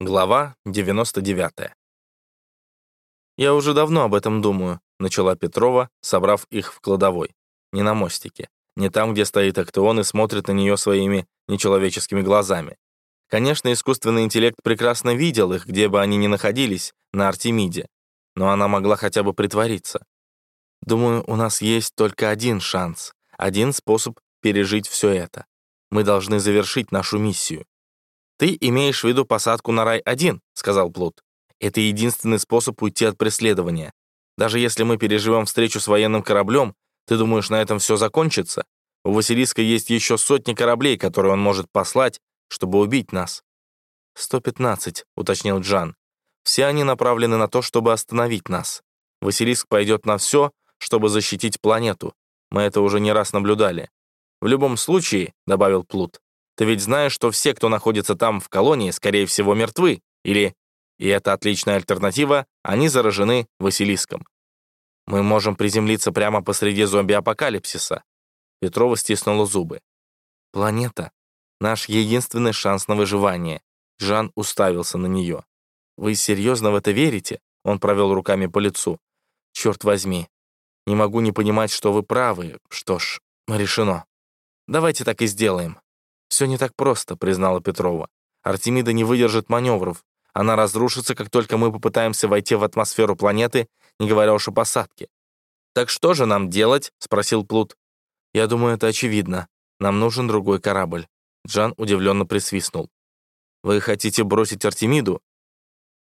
Глава 99. «Я уже давно об этом думаю», — начала Петрова, собрав их в кладовой. Не на мостике, не там, где стоит Актеон и смотрит на нее своими нечеловеческими глазами. Конечно, искусственный интеллект прекрасно видел их, где бы они ни находились, на Артемиде, но она могла хотя бы притвориться. Думаю, у нас есть только один шанс, один способ пережить все это. Мы должны завершить нашу миссию. «Ты имеешь в виду посадку на Рай-1», — сказал Плут. «Это единственный способ уйти от преследования. Даже если мы переживем встречу с военным кораблем, ты думаешь, на этом все закончится? У Василиска есть еще сотни кораблей, которые он может послать, чтобы убить нас». «Сто пятнадцать», — уточнил Джан. «Все они направлены на то, чтобы остановить нас. Василиск пойдет на все, чтобы защитить планету. Мы это уже не раз наблюдали. В любом случае, — добавил Плут, ты ведь знаешь, что все, кто находится там в колонии, скорее всего, мертвы. Или, и это отличная альтернатива, они заражены Василиском. Мы можем приземлиться прямо посреди зомби-апокалипсиса. Петрова стиснула зубы. Планета — наш единственный шанс на выживание. Жан уставился на нее. «Вы серьезно в это верите?» Он провел руками по лицу. «Черт возьми. Не могу не понимать, что вы правы. Что ж, решено. Давайте так и сделаем. «Все не так просто», — признала Петрова. «Артемида не выдержит маневров. Она разрушится, как только мы попытаемся войти в атмосферу планеты, не говоря уж о посадке». «Так что же нам делать?» — спросил Плут. «Я думаю, это очевидно. Нам нужен другой корабль». Джан удивленно присвистнул. «Вы хотите бросить Артемиду?»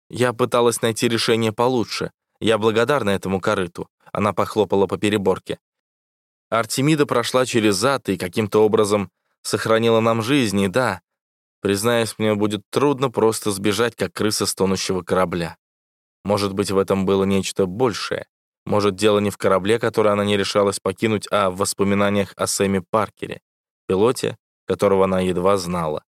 «Я пыталась найти решение получше. Я благодарна этому корыту». Она похлопала по переборке. Артемида прошла через зад и каким-то образом сохранила нам жизни, да, признаюсь, мне будет трудно просто сбежать, как крыса с тонущего корабля. Может быть, в этом было нечто большее. Может, дело не в корабле, который она не решалась покинуть, а в воспоминаниях о Сэме Паркере, пилоте, которого она едва знала.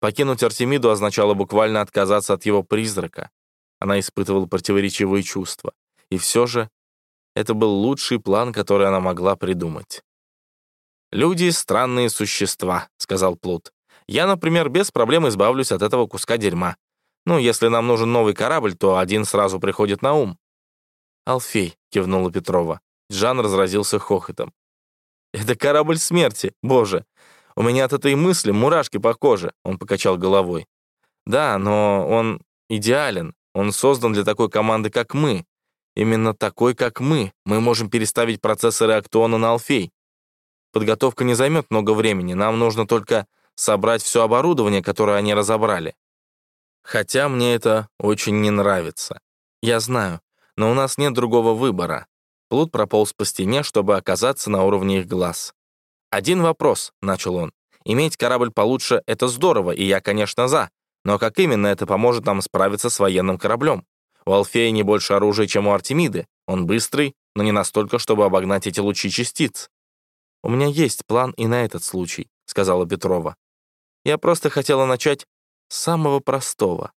Покинуть Артемиду означало буквально отказаться от его призрака. Она испытывала противоречивые чувства. И все же это был лучший план, который она могла придумать. «Люди — странные существа», — сказал Плут. «Я, например, без проблем избавлюсь от этого куска дерьма. Ну, если нам нужен новый корабль, то один сразу приходит на ум». «Алфей», — кивнула Петрова. Джан разразился хохотом. «Это корабль смерти, боже! У меня от этой мысли мурашки по коже», — он покачал головой. «Да, но он идеален. Он создан для такой команды, как мы. Именно такой, как мы. Мы можем переставить процессоры Актуона на Алфей. Подготовка не займет много времени, нам нужно только собрать все оборудование, которое они разобрали. Хотя мне это очень не нравится. Я знаю, но у нас нет другого выбора. Плут прополз по стене, чтобы оказаться на уровне их глаз. «Один вопрос», — начал он. «Иметь корабль получше — это здорово, и я, конечно, за. Но как именно это поможет нам справиться с военным кораблем? У Алфея не больше оружия, чем у Артемиды. Он быстрый, но не настолько, чтобы обогнать эти лучи частиц. «У меня есть план и на этот случай», — сказала Петрова. «Я просто хотела начать с самого простого.